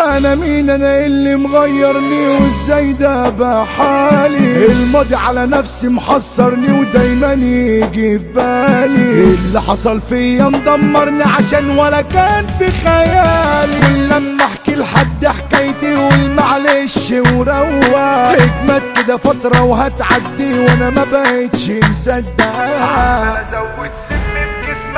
أنا مين؟ أنا اللي مغيرني وازاي ده بحالي. الماضي على نفسي محصرني ودايما يجي في بالي. اللي حصل فيا مدمرني عشان ولا كان في خيالي. لما أحكي لحد حكايتي يقول معلش وروق. اجمد كده فترة وهتعدي وأنا ما بقتش مصدقها ازود سم في جسمي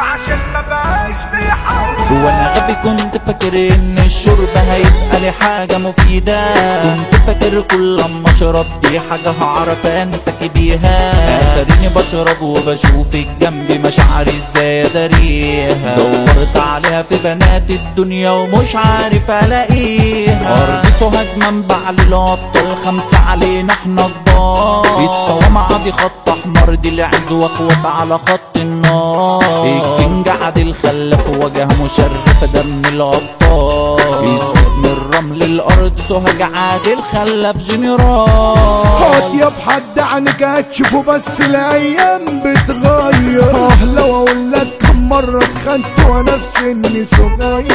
عشان ما بقاش بيحاول وأنا غبي كنت فاكر إن الشرب هيبقى لي حاجة مفيدة. كنت فاكر كل لما اشرب دي حاجة هعرف انسك بيها اتاريني بشرب وبشوف الجنب مشاعري إزاي اداريها دورت عليها في بنات الدنيا ومش عارف ألاقيها. ارض سوهاج منبع للابطال خمسة علينا إحنا كبار الصوامعة دي خط أحمر دي العز وأخوات على خط النار. ال king عادل خلف وجه مشرف دم الأبطال. السجن الرمل الأرض سوهاج عادل خلف جنرال اطيب حد عنك هتشوفه بس الأيام بتغير. آه لو أقول لك مرة اتخنت وأنا في سني صغير.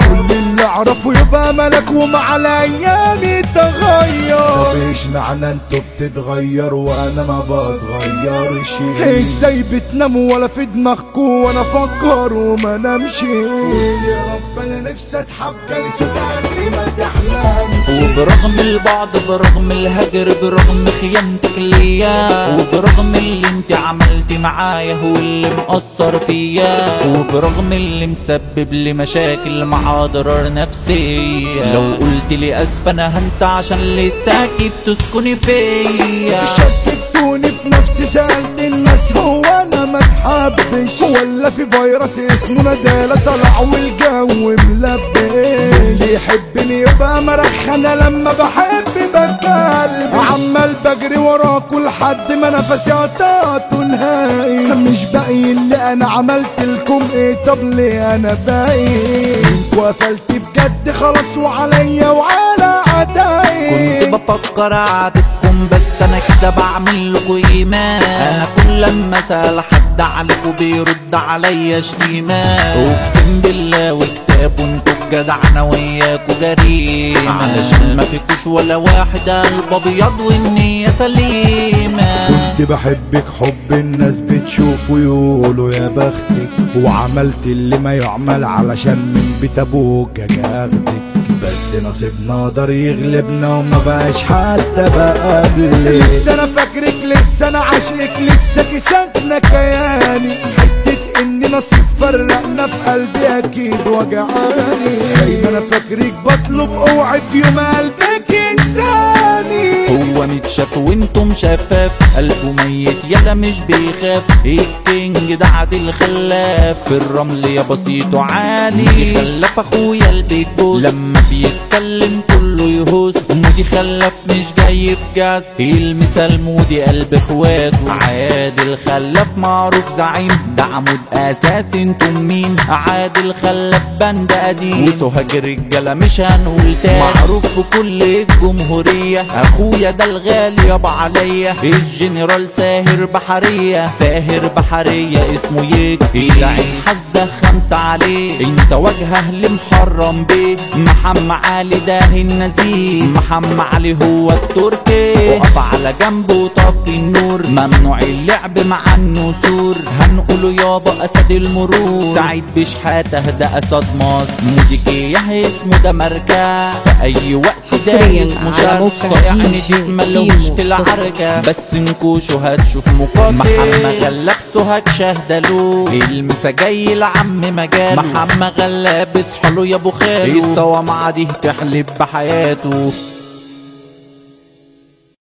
كل اللي أعرفه يبقى ملك ومع الأيام يتغير طب إيش معنى أنتوا بتتغير وأنا ما بتغيرش؟ إزاي بتناموا ولا في دماغكوا وأنا أفكر وما نمشي يا رب أنا نفسي أتحب جالس وتعني ما تحلمش وبرغم البعد برغم الهجر برغم خيانتك ليا وبرغم اللي انت عملت معايا هو اللي مأثر فيا. وبرغم اللي مسبب لي مشاكل مع أضرار نفسية لو قلت لي اسف أنا هنسى عشان لساكي بتسكني فيا. شككتوني في نفسي سألت الناس. هو أنا ما اتحبش ولا في فيروس اسمه ندالة طلع والجو ملبش اللي يحبني يبقى مرخ. أنا لما بحب بتكلم عمال بجري وراكوا لحد ما نفسي قطعته نهائي مش باقي اللي أنا عملت لكم إيه. طب ليه أنا باقي أنتوا قفلت بجد خلاص وعليا وعلى كنت بفكر اعاتبكم بس أنا كده بعمل لكم إيمان. أنا كل لما اسال حد عليكم بيرد عليا شتيمه أقسم بالله وكتاب وأنتوا بجدعنه وياكوا جريمه علشان ما فيكوش ولا واحد قلب أبيض والنيه سليمه كنت بحبك حب الناس بتشوف ويقولوا يا بختك. وعملت اللي ما يعمل علشان من بيت أبوك أجي أخدك. بس نصيبنا قدر يغلبنا وما بقاش حتى بقابلك لسه أنا فاكرك لسه أنا عاشقك لسه كساتنا كياني. حتة إن نصيب فرقنا في قلبي أكيد وجعاني. دايما أنا فاكرك بطلب أوعي في يوم قلبك ينساني. هو متشاف وأنتم شفاف. قلبه ميت يلا مش بيخاف. الكينج ده عادل خلاف في الرمل يا بسيط عالي. خلف أخويا البيت بوس لما بيتكلم كله يهوس مودي خلف مش جاي. بجاز المثال مودي قلب اخواته. عادل خلف معروف زعيم ده عمود اساسي أنتم مين؟ عادل خلف بند قديم. وسوهاج الرجالة مش هنقول تاني. معروف في كل الجمهورية أخويا ده الغالي يابا عليا. الجنرال ساهر بحرية. ساهر بحرية اسمه يكفي العين حاسدة خمسه عليه. انت وجهه لمحرم بيه. محمد علي ده النزيه. محمد علي هو التركي وقف على جنبه وطفي النور. ممنوع اللعب مع النسور. هنقوله يابا اسد المرور. سعيد بشحاته ده أسد مصر موديكيه اسمه ده ماركه في أي وقت حصرياً على موقع صايع دي ملوش العركة. بس نكوشه هتشوف مقاتل محمد غلاب سوهاج شهدلو المسا جاي لعم مجال محمد غلاب اصحى له يا أبو خالو الصوامعة دي؟ تحلب بحياته.